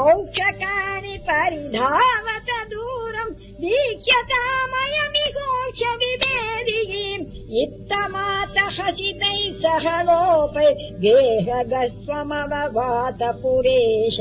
ओक्षकानि परिधावत दूरम् वीक्षतामय विभेदिः इत्तमातः हसितैः सह लोपै गेहगस्त्वमववात पुरेश